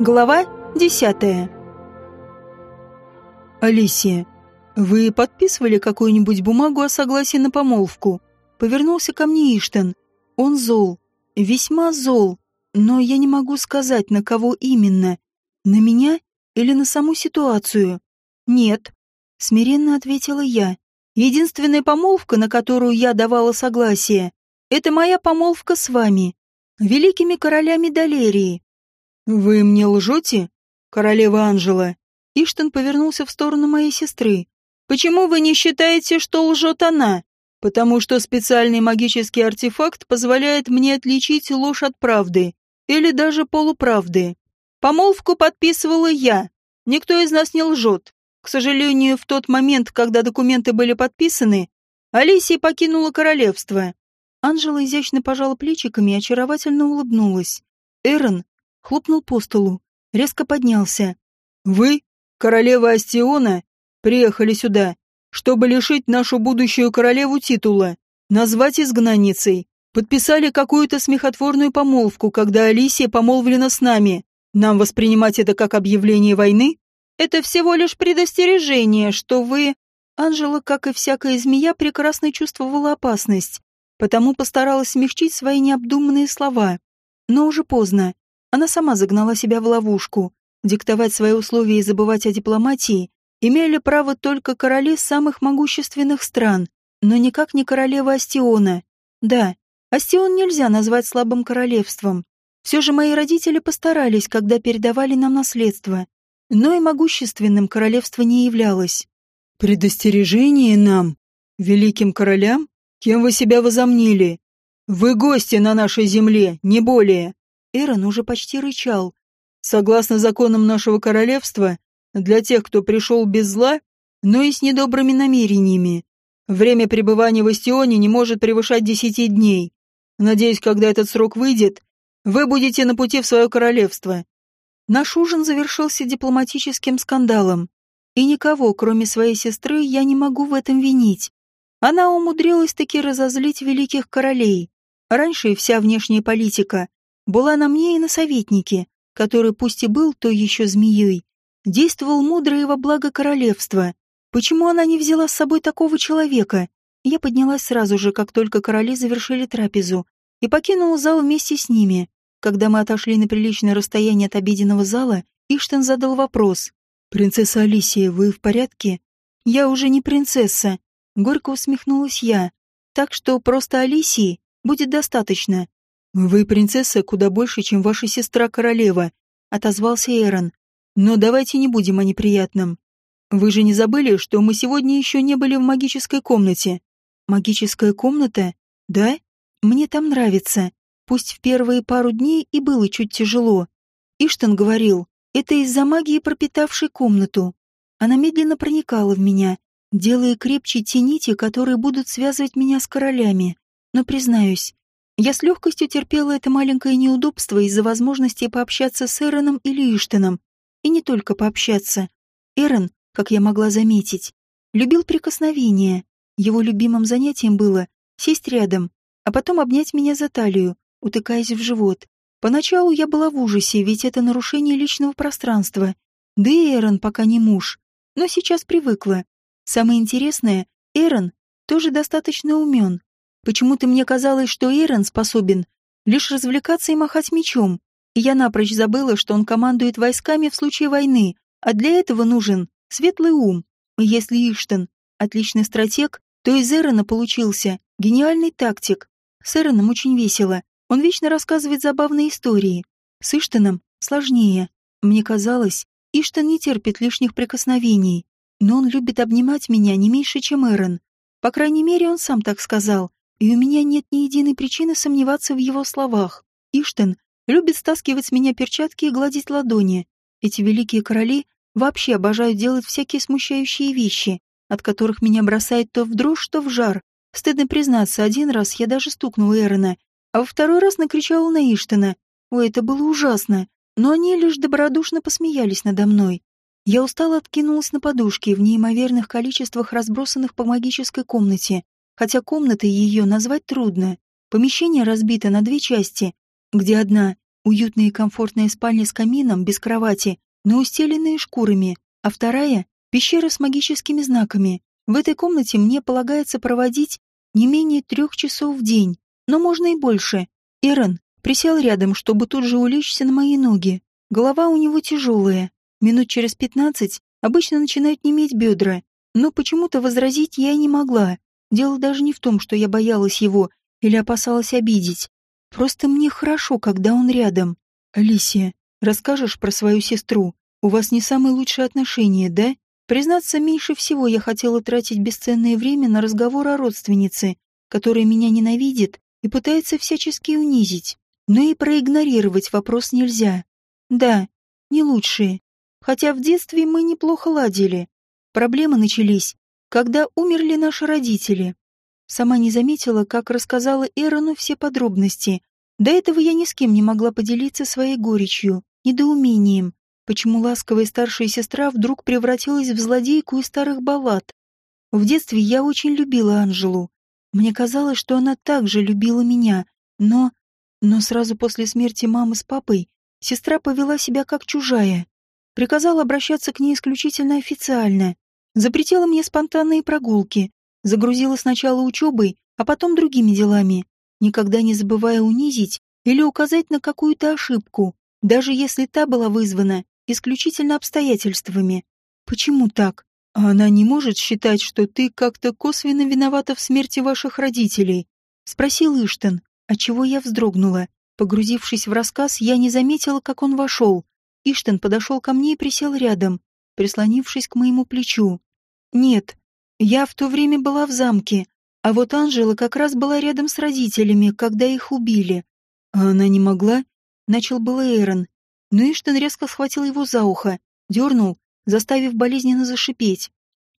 Глава десятая. Алисия, вы подписывали какую-нибудь бумагу о согласии на помолвку? Повернулся ко мне Иштен. Он зол, весьма зол, но я не могу сказать, на кого именно. На меня или на саму ситуацию? Нет, смиренно ответила я. Единственная помолвка, на которую я давала согласие, это моя помолвка с вами, великими королями Далерии. «Вы мне лжете, королева Анжела?» Иштон повернулся в сторону моей сестры. «Почему вы не считаете, что лжет она?» «Потому что специальный магический артефакт позволяет мне отличить ложь от правды, или даже полуправды. Помолвку подписывала я. Никто из нас не лжет. К сожалению, в тот момент, когда документы были подписаны, Алисия покинула королевство». Анжела изящно пожала плечиками и очаровательно улыбнулась. Эрон хлопнул по столу, резко поднялся. «Вы, королева Астиона, приехали сюда, чтобы лишить нашу будущую королеву титула, назвать изгнанницей, подписали какую-то смехотворную помолвку, когда Алисия помолвлена с нами. Нам воспринимать это как объявление войны? Это всего лишь предостережение, что вы...» Анжела, как и всякая змея, прекрасно чувствовала опасность, потому постаралась смягчить свои необдуманные слова. Но уже поздно. Она сама загнала себя в ловушку. Диктовать свои условия и забывать о дипломатии имели право только короли самых могущественных стран, но никак не королева Астиона. Да, Астион нельзя назвать слабым королевством. Все же мои родители постарались, когда передавали нам наследство. Но и могущественным королевство не являлось. «Предостережение нам, великим королям? Кем вы себя возомнили? Вы гости на нашей земле, не более!» Эрон уже почти рычал. «Согласно законам нашего королевства, для тех, кто пришел без зла, но и с недобрыми намерениями, время пребывания в Истионе не может превышать десяти дней. Надеюсь, когда этот срок выйдет, вы будете на пути в свое королевство». Наш ужин завершился дипломатическим скандалом, и никого, кроме своей сестры, я не могу в этом винить. Она умудрилась таки разозлить великих королей. Раньше вся внешняя политика была на мне и на советнике, который пусть и был то еще змеей, действовал мудро и во благо королевства. Почему она не взяла с собой такого человека? Я поднялась сразу же, как только короли завершили трапезу, и покинула зал вместе с ними. Когда мы отошли на приличное расстояние от обеденного зала, Иштен задал вопрос. «Принцесса Алисия, вы в порядке?» «Я уже не принцесса», — горько усмехнулась я. «Так что просто Алисии будет достаточно. «Вы принцесса куда больше, чем ваша сестра-королева», — отозвался Эрон. «Но давайте не будем о неприятном. Вы же не забыли, что мы сегодня еще не были в магической комнате?» «Магическая комната? Да? Мне там нравится. Пусть в первые пару дней и было чуть тяжело. Иштон говорил, это из-за магии, пропитавшей комнату. Она медленно проникала в меня, делая крепче те нити, которые будут связывать меня с королями. Но, признаюсь, я с легкостью терпела это маленькое неудобство из-за возможности пообщаться с Эроном или Иштеном. И не только пообщаться. Эрон, как я могла заметить, любил прикосновения. Его любимым занятием было сесть рядом, а потом обнять меня за талию, утыкаясь в живот. Поначалу я была в ужасе, ведь это нарушение личного пространства. Да и Эрон пока не муж. Но сейчас привыкла. Самое интересное, Эрон тоже достаточно умен. Почему-то мне казалось, что Эйрон способен лишь развлекаться и махать мечом, и я напрочь забыла, что он командует войсками в случае войны, а для этого нужен светлый ум. Если Иштон — отличный стратег, то из Эрона получился гениальный тактик. С Эроном очень весело, он вечно рассказывает забавные истории. С Иштоном сложнее. Мне казалось, Иштон не терпит лишних прикосновений, но он любит обнимать меня не меньше, чем Эрон. По крайней мере, он сам так сказал и у меня нет ни единой причины сомневаться в его словах. Иштен любит стаскивать с меня перчатки и гладить ладони. Эти великие короли вообще обожают делать всякие смущающие вещи, от которых меня бросает то в дрожь, то в жар. Стыдно признаться, один раз я даже стукнула Эрона, а во второй раз накричала на Иштена. Ой, это было ужасно, но они лишь добродушно посмеялись надо мной. Я устало откинулась на подушке в неимоверных количествах разбросанных по магической комнате хотя комнатой ее назвать трудно. Помещение разбито на две части, где одна Уютная и комфортная спальня с камином, без кровати, но устеленная шкурами, а вторая — пещера с магическими знаками. В этой комнате мне полагается проводить не менее трех часов в день, но можно и больше. Эрон присел рядом, чтобы тут же улечься на мои ноги. Голова у него тяжелая. Минут через пятнадцать обычно начинают неметь бедра, но почему-то возразить я не могла. Дело даже не в том, что я боялась его или опасалась обидеть. Просто мне хорошо, когда он рядом. Алисия, расскажешь про свою сестру? У вас не самые лучшие отношения, да? Признаться, меньше всего я хотела тратить бесценное время на разговор о родственнице, которая меня ненавидит и пытается всячески унизить. Но и проигнорировать вопрос нельзя. Да, не лучшие. Хотя в детстве мы неплохо ладили. Проблемы начались, когда умерли наши родители. Сама не заметила, как рассказала Эрону все подробности. До этого я ни с кем не могла поделиться своей горечью, недоумением, почему ласковая старшая сестра вдруг превратилась в злодейку из старых баллад. В детстве я очень любила Анжелу. Мне казалось, что она также любила меня, но... Но сразу после смерти мамы с папой сестра повела себя как чужая. Приказала обращаться к ней исключительно официально. Запретила мне спонтанные прогулки. Загрузила сначала учебой, а потом другими делами, никогда не забывая унизить или указать на какую-то ошибку, даже если та была вызвана исключительно обстоятельствами. Почему так? А она не может считать, что ты как-то косвенно виновата в смерти ваших родителей? Спросил Иштен, отчего я вздрогнула. Погрузившись в рассказ, я не заметила, как он вошел. Иштен подошел ко мне и присел рядом, прислонившись к моему плечу. Нет, я в то время была в замке, а вот Анжела как раз была рядом с родителями, когда их убили. А она не могла? Начал было Эйрон, но Иштен резко схватил его за ухо, дернул, заставив болезненно зашипеть.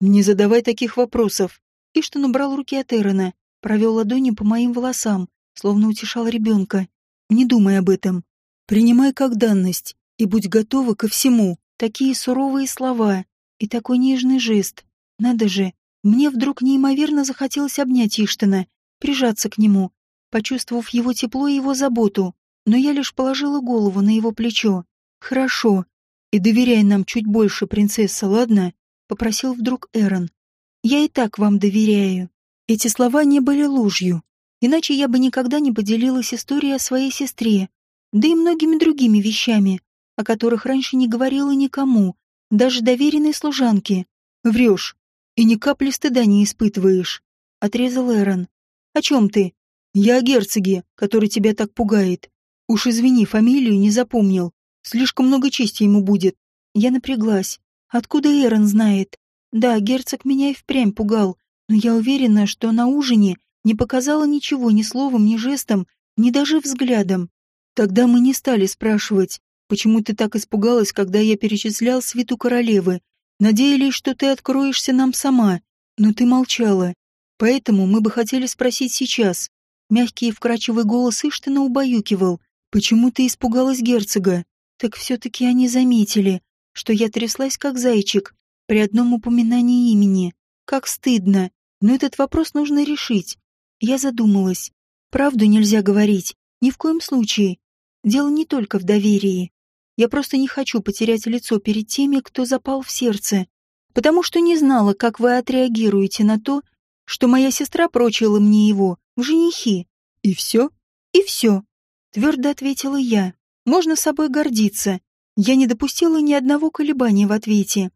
«Не задавай таких вопросов». Иштен убрал руки от Эрона, провел ладонью по моим волосам, словно утешал ребенка. «Не думай об этом. Принимай как данность и будь готова ко всему». Такие суровые слова и такой нежный жест. Надо же, мне вдруг неимоверно захотелось обнять Иштена, прижаться к нему, почувствовав его тепло и его заботу но я лишь положила голову на его плечо. «Хорошо. И доверяй нам чуть больше, принцесса, ладно?» — попросил вдруг Эрон. «Я и так вам доверяю». Эти слова не были ложью, иначе я бы никогда не поделилась историей о своей сестре, да и многими другими вещами, о которых раньше не говорила никому, даже доверенной служанке. «Врешь, и ни капли стыда не испытываешь», — отрезал Эрон. «О чем ты?» «Я о герцоге, который тебя так пугает. Уж извини, фамилию не запомнил. Слишком много чести ему будет. Я напряглась. Откуда Эрон знает? Да, герцог меня и впрямь пугал, но я уверена, что на ужине не показала ничего ни словом, ни жестом, ни даже взглядом. Тогда мы не стали спрашивать, почему ты так испугалась, когда я перечислял свиту королевы. Надеялись, что ты откроешься нам сама, но ты молчала. Поэтому мы бы хотели спросить сейчас. Мягкий и вкрадчивый голос Иштина убаюкивал. Почему ты испугалась герцога? Так все-таки они заметили, что я тряслась как зайчик при одном упоминании имени. Как стыдно. Но этот вопрос нужно решить. Я задумалась. Правду нельзя говорить. Ни в коем случае. Дело не только в доверии. Я просто не хочу потерять лицо перед теми, кто запал в сердце. Потому что не знала, как вы отреагируете на то, что моя сестра прочила мне его в женихи. И все? И все. Твердо ответила я. Можно собой гордиться. Я не допустила ни одного колебания в ответе.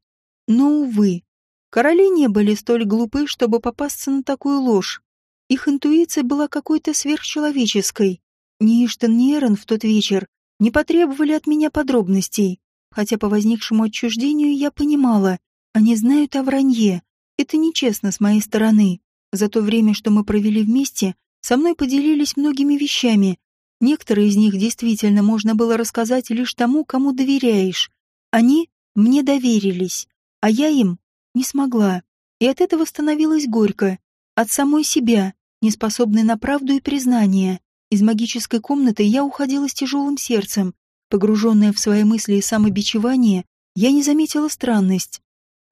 Но, увы, короли не были столь глупы, чтобы попасться на такую ложь. Их интуиция была какой-то сверхчеловеческой. Ни Иштон, ни Эрон в тот вечер не потребовали от меня подробностей, хотя по возникшему отчуждению я понимала, они знают о вранье. Это нечестно с моей стороны. За то время, что мы провели вместе, со мной поделились многими вещами, Некоторые из них действительно можно было рассказать лишь тому, кому доверяешь. Они мне доверились, а я им не смогла. И от этого становилось горько. От самой себя, неспособной на правду и признание. Из магической комнаты я уходила с тяжелым сердцем. Погруженная в свои мысли и самобичевание, я не заметила странность.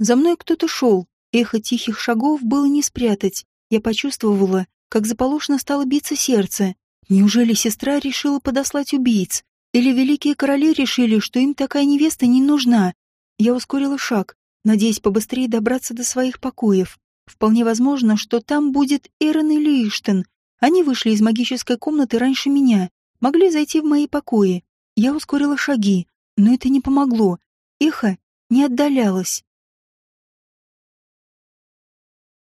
За мной кто-то шел, эхо тихих шагов было не спрятать. Я почувствовала, как заполошно стало биться сердце. Неужели сестра решила подослать убийц? Или великие короли решили, что им такая невеста не нужна? Я ускорила шаг, надеясь побыстрее добраться до своих покоев. Вполне возможно, что там будет Эрон или Иштен. Они вышли из магической комнаты раньше меня, могли зайти в мои покои. Я ускорила шаги, но это не помогло. Эхо не отдалялось.